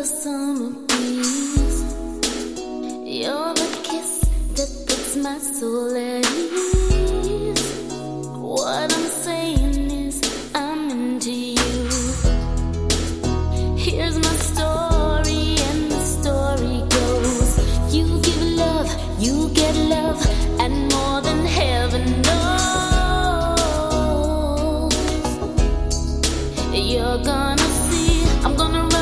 the summer breeze. You're the kiss that puts my soul at ease. What I'm saying is, I'm into you. Here's my story, and the story goes: You give love, you get love, and more than heaven knows. You're gonna see, I'm gonna.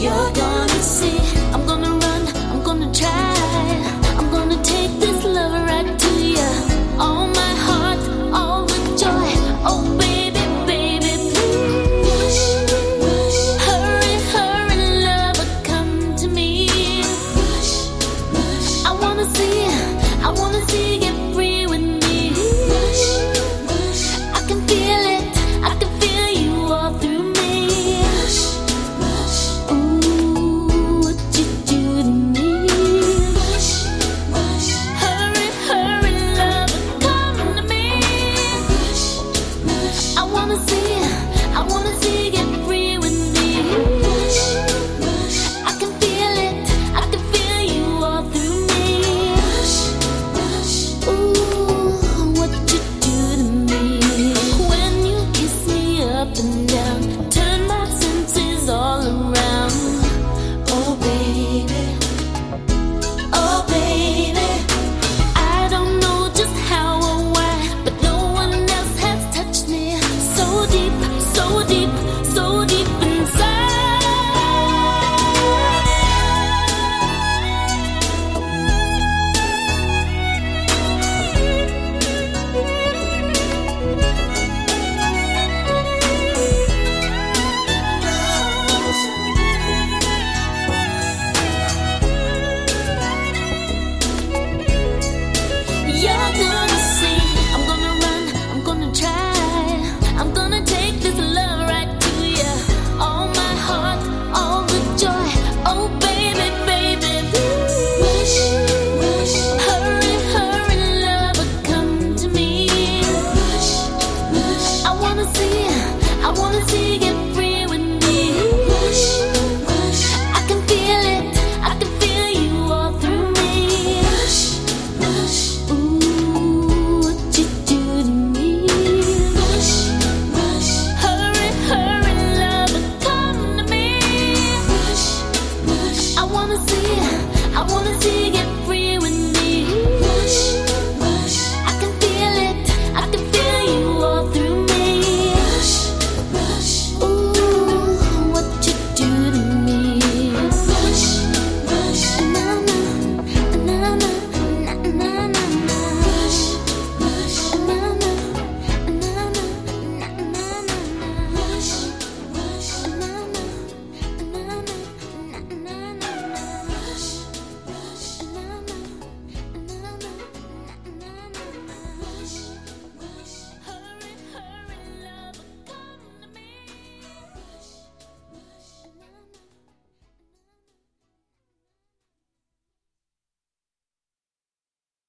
you're gonna see. I'm gonna. the